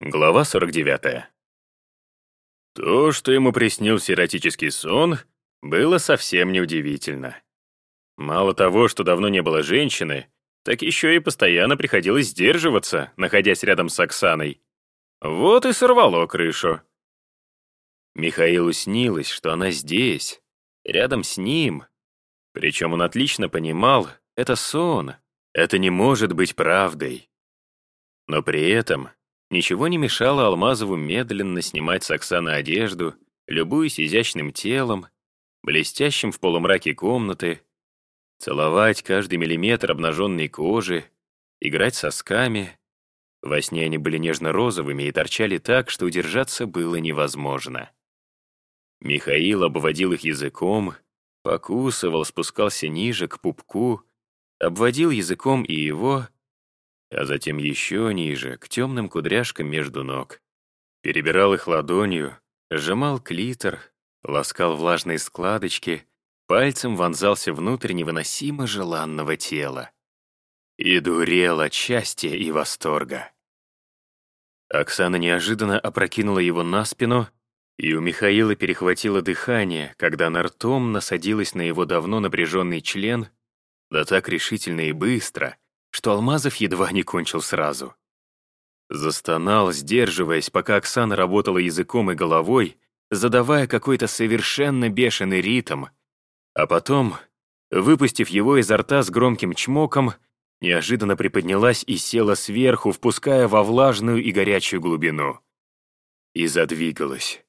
Глава 49. То, что ему приснился эротический сон, было совсем неудивительно. Мало того, что давно не было женщины, так еще и постоянно приходилось сдерживаться, находясь рядом с Оксаной. Вот и сорвало крышу. Михаилу снилось, что она здесь, рядом с ним. Причем он отлично понимал, это сон, это не может быть правдой. Но при этом Ничего не мешало Алмазову медленно снимать с Оксаны одежду, любуясь изящным телом, блестящим в полумраке комнаты, целовать каждый миллиметр обнаженной кожи, играть сосками. Во сне они были нежно-розовыми и торчали так, что удержаться было невозможно. Михаил обводил их языком, покусывал, спускался ниже, к пупку, обводил языком и его, а затем еще ниже, к темным кудряшкам между ног. Перебирал их ладонью, сжимал клитор, ласкал влажные складочки, пальцем вонзался внутрь невыносимо желанного тела. И дурел от и восторга. Оксана неожиданно опрокинула его на спину, и у Михаила перехватило дыхание, когда она ртом насадилась на его давно напряженный член, да так решительно и быстро — что Алмазов едва не кончил сразу. Застонал, сдерживаясь, пока Оксана работала языком и головой, задавая какой-то совершенно бешеный ритм, а потом, выпустив его изо рта с громким чмоком, неожиданно приподнялась и села сверху, впуская во влажную и горячую глубину. И задвигалась.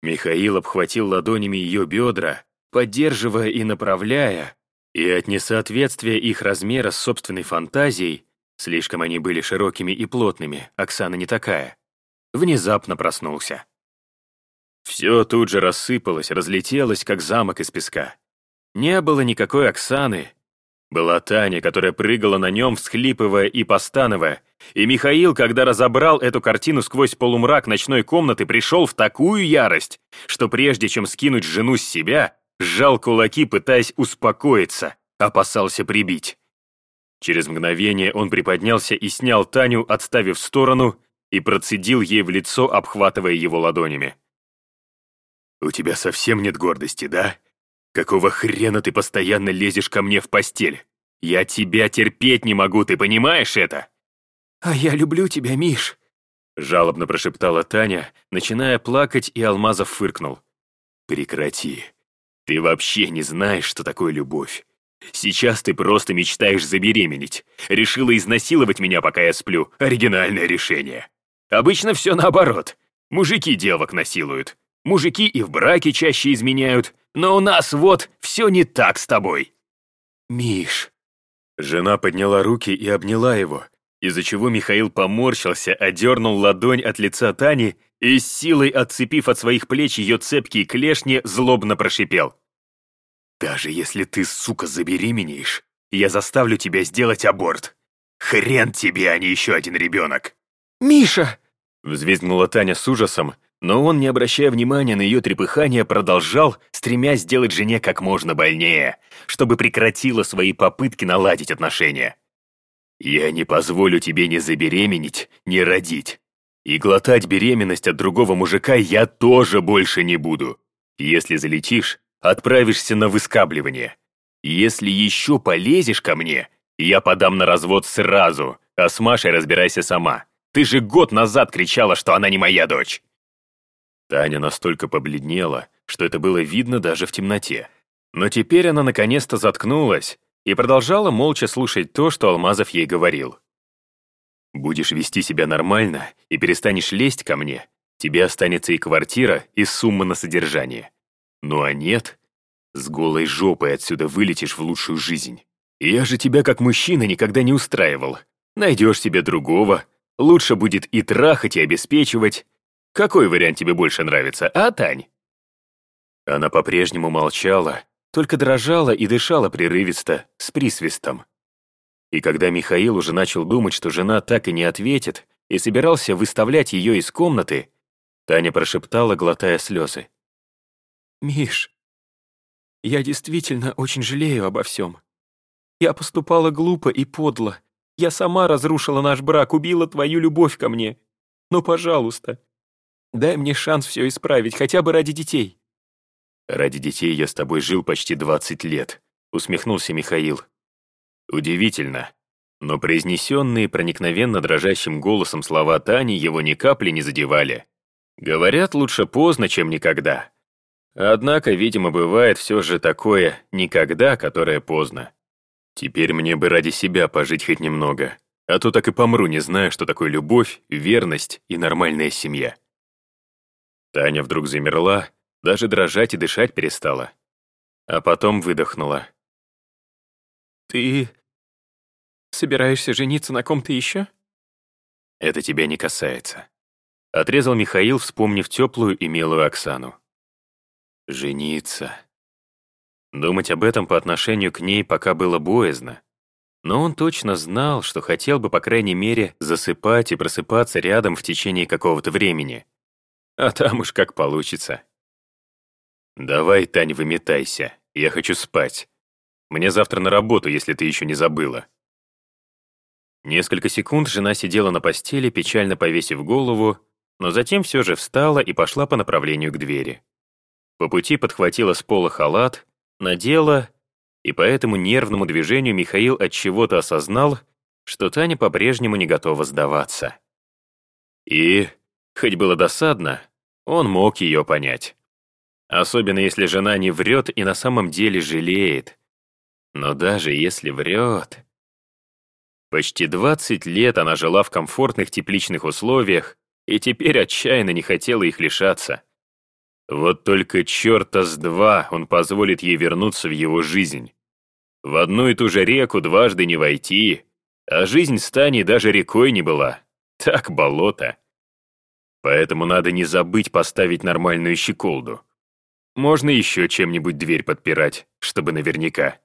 Михаил обхватил ладонями ее бедра, поддерживая и направляя, и от несоответствия их размера с собственной фантазией, слишком они были широкими и плотными, Оксана не такая, внезапно проснулся. Все тут же рассыпалось, разлетелось, как замок из песка. Не было никакой Оксаны. Была Таня, которая прыгала на нем, всхлипывая и постановая. И Михаил, когда разобрал эту картину сквозь полумрак ночной комнаты, пришел в такую ярость, что прежде чем скинуть жену с себя, сжал кулаки, пытаясь успокоиться, опасался прибить. Через мгновение он приподнялся и снял Таню, отставив в сторону, и процедил ей в лицо, обхватывая его ладонями. «У тебя совсем нет гордости, да? Какого хрена ты постоянно лезешь ко мне в постель? Я тебя терпеть не могу, ты понимаешь это?» «А я люблю тебя, Миш», — жалобно прошептала Таня, начиная плакать, и Алмазов фыркнул. «Прекрати. Ты вообще не знаешь, что такое любовь. Сейчас ты просто мечтаешь забеременеть. Решила изнасиловать меня, пока я сплю. Оригинальное решение. Обычно все наоборот. Мужики девок насилуют. Мужики и в браке чаще изменяют. Но у нас вот все не так с тобой. Миш. Жена подняла руки и обняла его, из-за чего Михаил поморщился, одернул ладонь от лица Тани и с силой, отцепив от своих плеч ее цепкие клешни, злобно прошипел. «Даже если ты, сука, забеременеешь, я заставлю тебя сделать аборт. Хрен тебе, а не еще один ребенок!» «Миша!» — взвизгнула Таня с ужасом, но он, не обращая внимания на ее трепыхание, продолжал, стремясь сделать жене как можно больнее, чтобы прекратила свои попытки наладить отношения. «Я не позволю тебе ни забеременеть, ни родить. И глотать беременность от другого мужика я тоже больше не буду. Если залетишь, отправишься на выскабливание. Если еще полезешь ко мне, я подам на развод сразу, а с Машей разбирайся сама. Ты же год назад кричала, что она не моя дочь. Таня настолько побледнела, что это было видно даже в темноте. Но теперь она наконец-то заткнулась и продолжала молча слушать то, что Алмазов ей говорил. Будешь вести себя нормально и перестанешь лезть ко мне, тебе останется и квартира, и сумма на содержание. Ну а нет, с голой жопой отсюда вылетишь в лучшую жизнь. Я же тебя как мужчина никогда не устраивал. Найдешь себе другого, лучше будет и трахать, и обеспечивать. Какой вариант тебе больше нравится, а, Тань?» Она по-прежнему молчала, только дрожала и дышала прерывисто, с присвистом. И когда Михаил уже начал думать, что жена так и не ответит, и собирался выставлять ее из комнаты, Таня прошептала, глотая слезы. «Миш, я действительно очень жалею обо всем. Я поступала глупо и подло. Я сама разрушила наш брак, убила твою любовь ко мне. Ну, пожалуйста. Дай мне шанс все исправить, хотя бы ради детей». «Ради детей я с тобой жил почти 20 лет», — усмехнулся Михаил. Удивительно, но произнесенные проникновенно дрожащим голосом слова Тани его ни капли не задевали. Говорят, лучше поздно, чем никогда. Однако, видимо, бывает все же такое «никогда», которое поздно. Теперь мне бы ради себя пожить хоть немного, а то так и помру, не зная, что такое любовь, верность и нормальная семья. Таня вдруг замерла, даже дрожать и дышать перестала. А потом выдохнула. «Ты собираешься жениться на ком-то еще?» «Это тебя не касается», — отрезал Михаил, вспомнив теплую и милую Оксану. «Жениться». Думать об этом по отношению к ней пока было боязно. Но он точно знал, что хотел бы, по крайней мере, засыпать и просыпаться рядом в течение какого-то времени. А там уж как получится. «Давай, Тань, выметайся. Я хочу спать. Мне завтра на работу, если ты еще не забыла». Несколько секунд жена сидела на постели, печально повесив голову, но затем все же встала и пошла по направлению к двери. По пути подхватила с пола халат, надела, и по этому нервному движению Михаил от чего-то осознал, что Таня по-прежнему не готова сдаваться. И, хоть было досадно, он мог ее понять. Особенно если жена не врет и на самом деле жалеет. Но даже если врет... Почти 20 лет она жила в комфортных тепличных условиях и теперь отчаянно не хотела их лишаться. Вот только черта с два он позволит ей вернуться в его жизнь. В одну и ту же реку дважды не войти, а жизнь с Таней даже рекой не была. Так болото. Поэтому надо не забыть поставить нормальную щеколду. Можно еще чем-нибудь дверь подпирать, чтобы наверняка.